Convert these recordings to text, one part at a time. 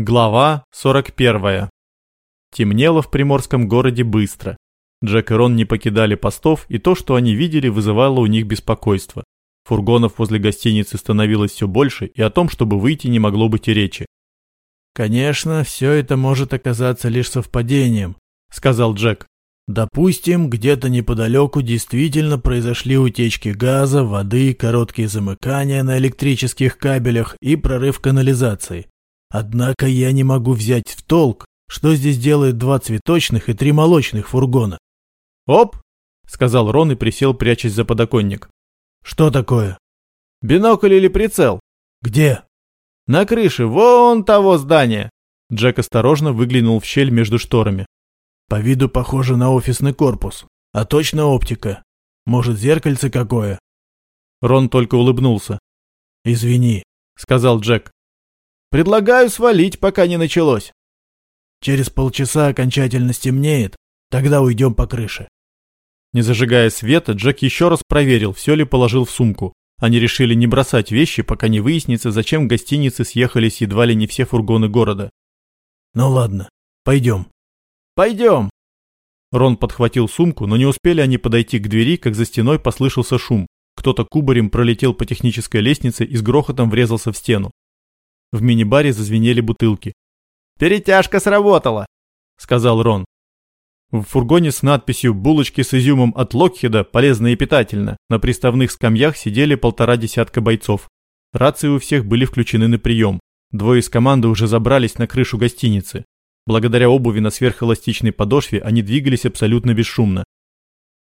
Глава 41. Темнело в приморском городе быстро. Джек и Рон не покидали постов, и то, что они видели, вызывало у них беспокойство. Фургонов возле гостиницы становилось все больше, и о том, чтобы выйти, не могло быть и речи. «Конечно, все это может оказаться лишь совпадением», — сказал Джек. «Допустим, где-то неподалеку действительно произошли утечки газа, воды, короткие замыкания на электрических кабелях и прорыв канализации. Однако я не могу взять в толк, что здесь делают два цветочных и три молочных фургона. «Оп!» — сказал Рон и присел, прячась за подоконник. «Что такое?» «Бинокль или прицел?» «Где?» «На крыше, вон того здания!» Джек осторожно выглянул в щель между шторами. «По виду похоже на офисный корпус. А точно оптика. Может, зеркальце какое?» Рон только улыбнулся. «Извини», — сказал Джек. Предлагаю свалить, пока не началось. Через полчаса окончательно стемнеет, тогда уйдем по крыше. Не зажигая света, Джек еще раз проверил, все ли положил в сумку. Они решили не бросать вещи, пока не выяснится, зачем в гостинице съехались едва ли не все фургоны города. Ну ладно, пойдем. Пойдем. Рон подхватил сумку, но не успели они подойти к двери, как за стеной послышался шум. Кто-то кубарем пролетел по технической лестнице и с грохотом врезался в стену. В мини-баре зазвенели бутылки. «Перетяжка сработала», — сказал Рон. В фургоне с надписью «Булочки с изюмом от Локхеда полезно и питательно» на приставных скамьях сидели полтора десятка бойцов. Рации у всех были включены на прием. Двое из команды уже забрались на крышу гостиницы. Благодаря обуви на сверхэластичной подошве они двигались абсолютно бесшумно.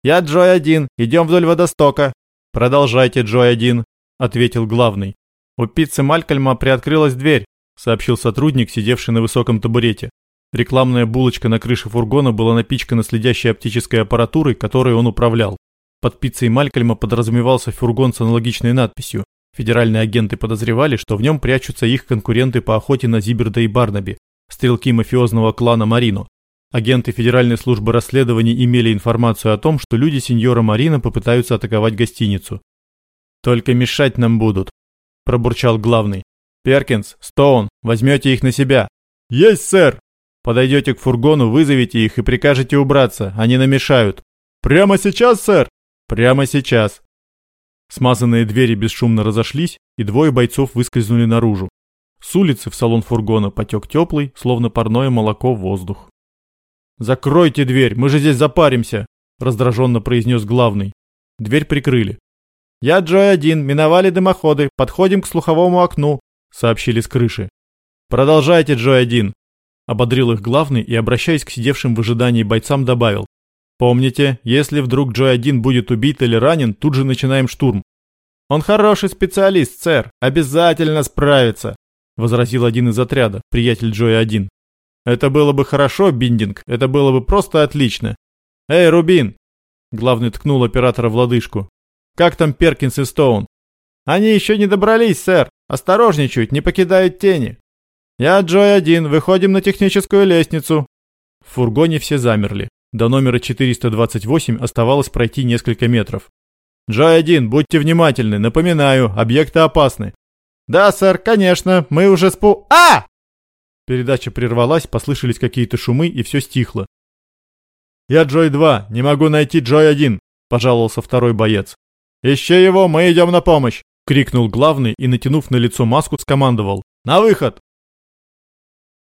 «Я Джой-1, идем вдоль водостока». «Продолжайте, Джой-1», — ответил главный. «У пиццы Малькольма приоткрылась дверь», — сообщил сотрудник, сидевший на высоком табурете. Рекламная булочка на крыше фургона была напичкана следящей оптической аппаратурой, которой он управлял. Под пиццей Малькольма подразумевался фургон с аналогичной надписью. Федеральные агенты подозревали, что в нем прячутся их конкуренты по охоте на Зиберда и Барнаби, стрелки мафиозного клана Марино. Агенты Федеральной службы расследований имели информацию о том, что люди сеньора Марина попытаются атаковать гостиницу. «Только мешать нам будут», – пробурчал главный. «Перкинс, Стоун, возьмете их на себя». «Есть, сэр!» «Подойдете к фургону, вызовите их и прикажете убраться, они намешают». «Прямо сейчас, сэр?» «Прямо сейчас». Смазанные двери бесшумно разошлись, и двое бойцов выскользнули наружу. С улицы в салон фургона потек теплый, словно парное молоко, воздух. «Закройте дверь, мы же здесь запаримся!» – раздраженно произнес главный. Дверь прикрыли. «Я Джой-1, миновали дымоходы, подходим к слуховому окну», — сообщили с крыши. «Продолжайте, Джой-1», — ободрил их главный и, обращаясь к сидевшим в ожидании бойцам, добавил. «Помните, если вдруг Джой-1 будет убит или ранен, тут же начинаем штурм». «Он хороший специалист, сэр, обязательно справится», — возразил один из отряда, приятель Джоя-1. «Это было бы хорошо, Биндинг, это было бы просто отлично». «Эй, Рубин!» Главный ткнул оператора в лодыжку. Как там Перкинс и Стоун? Они еще не добрались, сэр. Осторожничают, не покидают тени. Я Джой-1, выходим на техническую лестницу. В фургоне все замерли. До номера 428 оставалось пройти несколько метров. Джой-1, будьте внимательны, напоминаю, объекты опасны. Да, сэр, конечно, мы уже спу... А! Передача прервалась, послышались какие-то шумы и все стихло. «Я Джой-2, не могу найти Джой-1», – пожаловался второй боец. «Ищи его, мы идем на помощь!» — крикнул главный и, натянув на лицо маску, скомандовал. «На выход!»